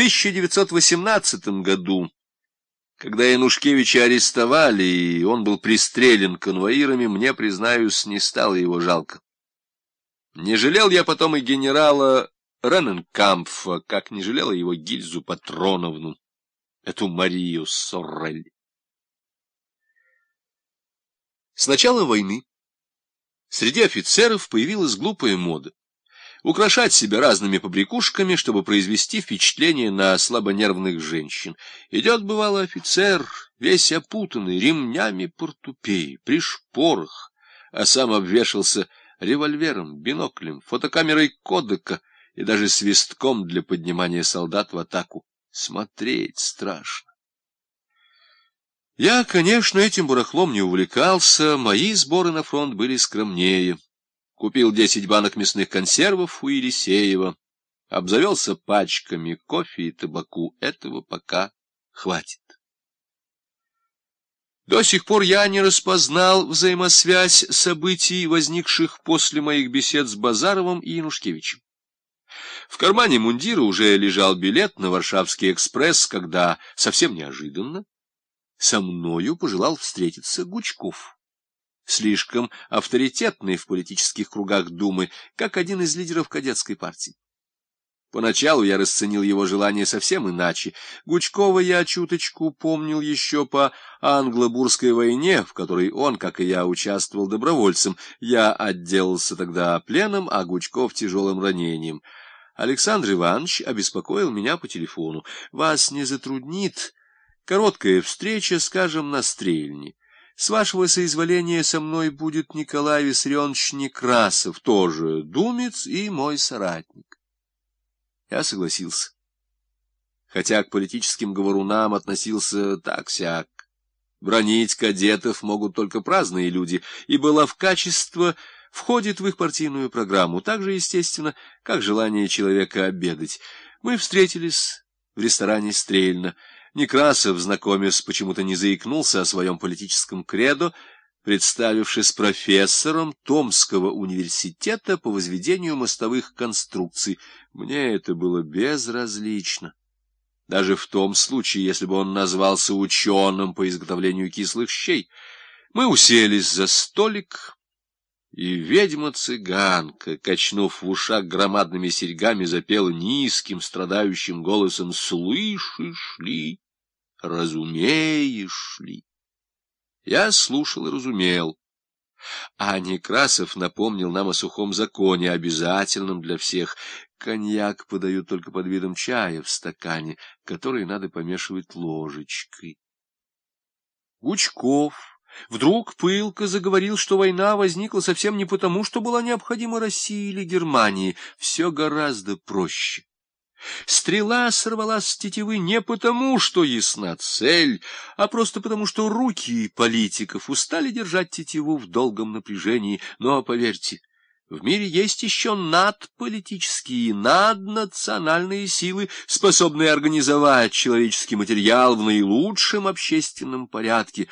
1918 году, когда Янушкевича арестовали, и он был пристрелен конвоирами, мне, признаюсь, не стало его жалко. Не жалел я потом и генерала Рененкампфа, как не жалела его Гильзу Патроновну, эту Марию Соррель. С начала войны среди офицеров появилась глупая мода украшать себя разными побрякушками, чтобы произвести впечатление на слабонервных женщин. Идет, бывало, офицер, весь опутанный ремнями портупеи, при шпорах, а сам обвешался револьвером, биноклем, фотокамерой кодека и даже свистком для поднимания солдат в атаку. Смотреть страшно. Я, конечно, этим барахлом не увлекался, мои сборы на фронт были скромнее. Купил десять банок мясных консервов у Елисеева, обзавелся пачками кофе и табаку. Этого пока хватит. До сих пор я не распознал взаимосвязь событий, возникших после моих бесед с Базаровым и Янушкевичем. В кармане мундира уже лежал билет на Варшавский экспресс, когда, совсем неожиданно, со мною пожелал встретиться Гучков слишком авторитетный в политических кругах Думы, как один из лидеров кадетской партии. Поначалу я расценил его желание совсем иначе. Гучкова я чуточку помнил еще по англо-бурской войне, в которой он, как и я, участвовал добровольцем. Я отделался тогда пленом, а Гучков тяжелым ранением. Александр Иванович обеспокоил меня по телефону. «Вас не затруднит короткая встреча, скажем, на стрельне?» С вашего соизволения со мной будет Николай Виссарионович Некрасов, тоже думец и мой соратник. Я согласился. Хотя к политическим говорунам относился так-сяк. Бронить кадетов могут только праздные люди, ибо качество входит в их партийную программу, так же, естественно, как желание человека обедать. Мы встретились в ресторане «Стрельно». Некрасов, знакомясь, почему-то не заикнулся о своем политическом кредо, представившись профессором Томского университета по возведению мостовых конструкций. Мне это было безразлично. Даже в том случае, если бы он назвался ученым по изготовлению кислых щей. Мы уселись за столик, и ведьма-цыганка, качнув в ушах громадными серьгами, запела низким, страдающим голосом «Слышишь ли? Разумеешь ли?» Я слушал и разумел. А Некрасов напомнил нам о сухом законе, обязательном для всех. Коньяк подают только под видом чая в стакане, который надо помешивать ложечкой. Гучков Вдруг пылко заговорил, что война возникла совсем не потому, что была необходима России или Германии. Все гораздо проще. Стрела сорвалась с тетивы не потому, что ясна цель, а просто потому, что руки политиков устали держать тетиву в долгом напряжении. Но, поверьте, в мире есть еще надполитические, наднациональные силы, способные организовать человеческий материал в наилучшем общественном порядке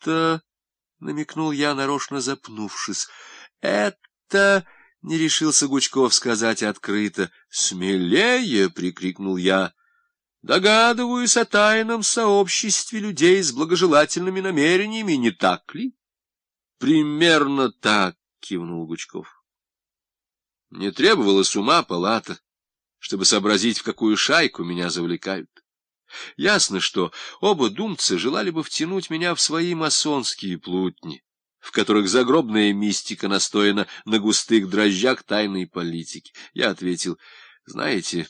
это, — намекнул я, нарочно запнувшись, — это... — не решился Гучков сказать открыто. «Смелее!» — прикрикнул я. «Догадываюсь о тайном сообществе людей с благожелательными намерениями, не так ли?» «Примерно так», — кивнул Гучков. Не требовалось ума палата, чтобы сообразить, в какую шайку меня завлекают. Ясно, что оба думца желали бы втянуть меня в свои масонские плутни, в которых загробная мистика настояна на густых дрожжах тайной политики. Я ответил, знаете,